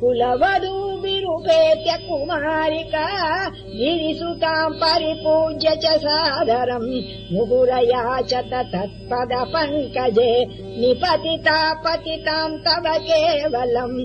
कुलवधूविरुपेत्य कुमारिका गिरिसुताम् परिपूज्य च सादरम् मुहुरया च तत्पदपङ्कजे निपतिता पतिताम् तव केवलम्।